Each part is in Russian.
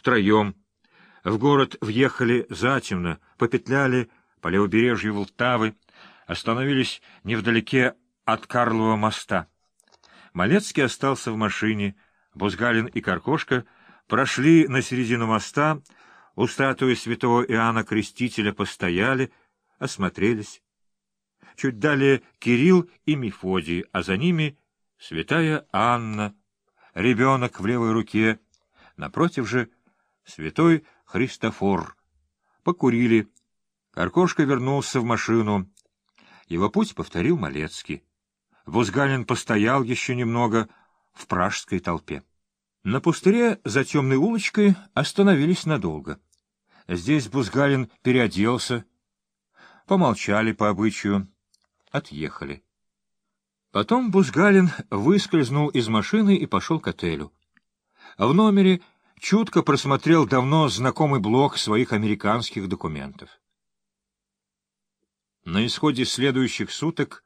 втроем. В город въехали затемно, попетляли по левобережью Волтавы, остановились невдалеке от Карлова моста. Малецкий остался в машине, Бузгалин и Каркошка прошли на середину моста, у статуи святого Иоанна Крестителя постояли, осмотрелись. Чуть далее Кирилл и Мефодий, а за ними святая Анна, ребенок в левой руке, напротив же святой Христофор. Покурили. Каркошка вернулся в машину. Его путь повторил Малецкий. Бузгалин постоял еще немного в пражской толпе. На пустыре за темной улочкой остановились надолго. Здесь Бузгалин переоделся, помолчали по обычаю, отъехали. Потом Бузгалин выскользнул из машины и пошел к отелю. В номере чутко просмотрел давно знакомый блок своих американских документов. На исходе следующих суток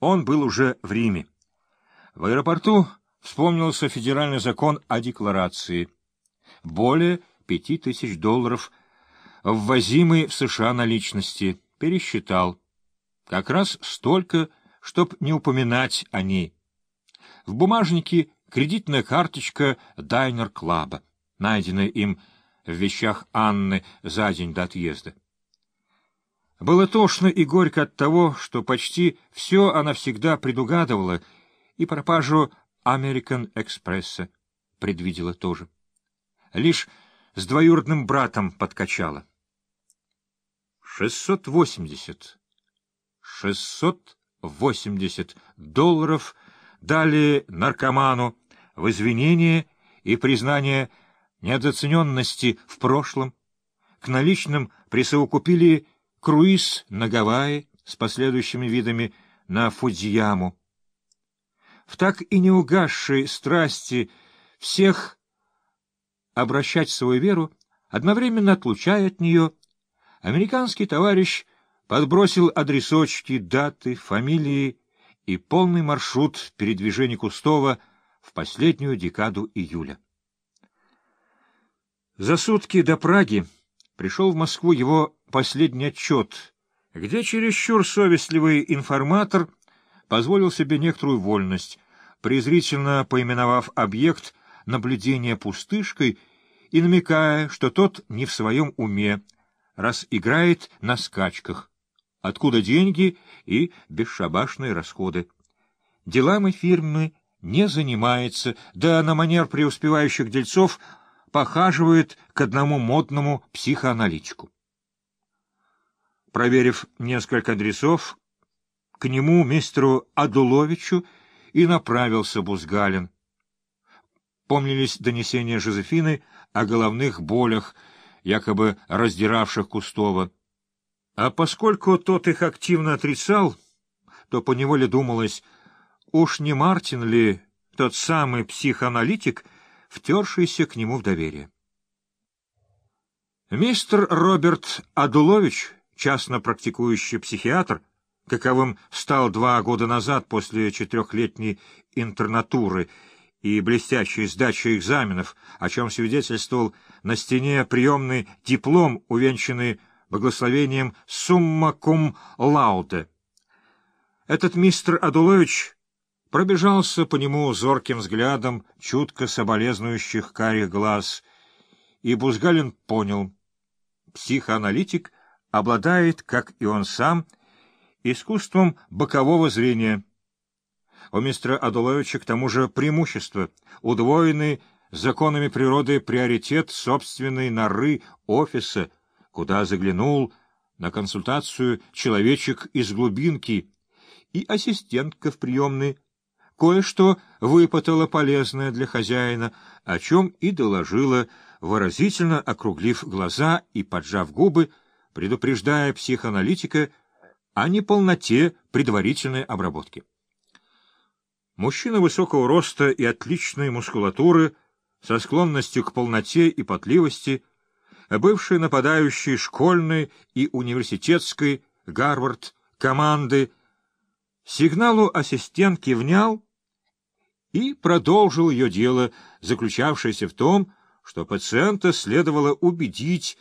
он был уже в Риме. В аэропорту вспомнился федеральный закон о декларации. Более пяти тысяч долларов, ввозимые в США наличности, пересчитал. Как раз столько, чтоб не упоминать о ней. В бумажнике кредитная карточка Дайнер Клаба, найденная им в вещах Анны за день до отъезда. Было тошно и горько от того, что почти все она всегда предугадывала, и пропажу Американ Экспресса предвидела тоже. Лишь с двоюродным братом подкачала. Шестьсот восемьдесят. Шестьсот восемьдесят долларов дали наркоману в извинение и признание недооцененности в прошлом. К наличным присовокупили круиз на Гавайи с последующими видами на Фудзияму. В так и не угасшей страсти всех обращать свою веру, одновременно отлучая от нее, американский товарищ подбросил адресочки, даты, фамилии и полный маршрут передвижения Кустова в последнюю декаду июля. За сутки до Праги пришел в Москву его последний отчет, где чересчур совестливый информатор позволил себе некоторую вольность, презрительно поименовав объект наблюдения пустышкой и намекая, что тот не в своем уме, раз играет на скачках, откуда деньги и бесшабашные расходы. Делами фирмы не занимается, да на манер преуспевающих дельцов похаживает к одному модному психоаналитику. Проверив несколько адресов, к нему, мистеру Адуловичу, и направился Бузгалин. Помнились донесения Жозефины о головных болях, якобы раздиравших Кустова. А поскольку тот их активно отрицал, то поневоле думалось, уж не Мартин ли тот самый психоаналитик, втершийся к нему в доверие. Мистер Роберт Адулович, частно практикующий психиатр, каковым стал два года назад после четырехлетней интернатуры и блестящей сдачи экзаменов, о чем свидетельствовал на стене приемный диплом, увенчанный благословением «Сумма кум лауте». Этот мистер Адулович пробежался по нему зорким взглядом чутко соболезнующих карих глаз, и Бузгалин понял — психоаналитик обладает, как и он сам, искусством бокового зрения. У мистера Адуловича к тому же преимущество, удвоенный законами природы приоритет собственной норы офиса, куда заглянул на консультацию человечек из глубинки, и ассистентка в приемной, кое-что выпытала полезное для хозяина, о чем и доложила, выразительно округлив глаза и поджав губы, предупреждая психоаналитика о неполноте предварительной обработки. Мужчина высокого роста и отличной мускулатуры, со склонностью к полноте и потливости, бывший нападающий школьной и университетской Гарвард команды, сигналу ассистентки внял и продолжил ее дело, заключавшееся в том, что пациента следовало убедить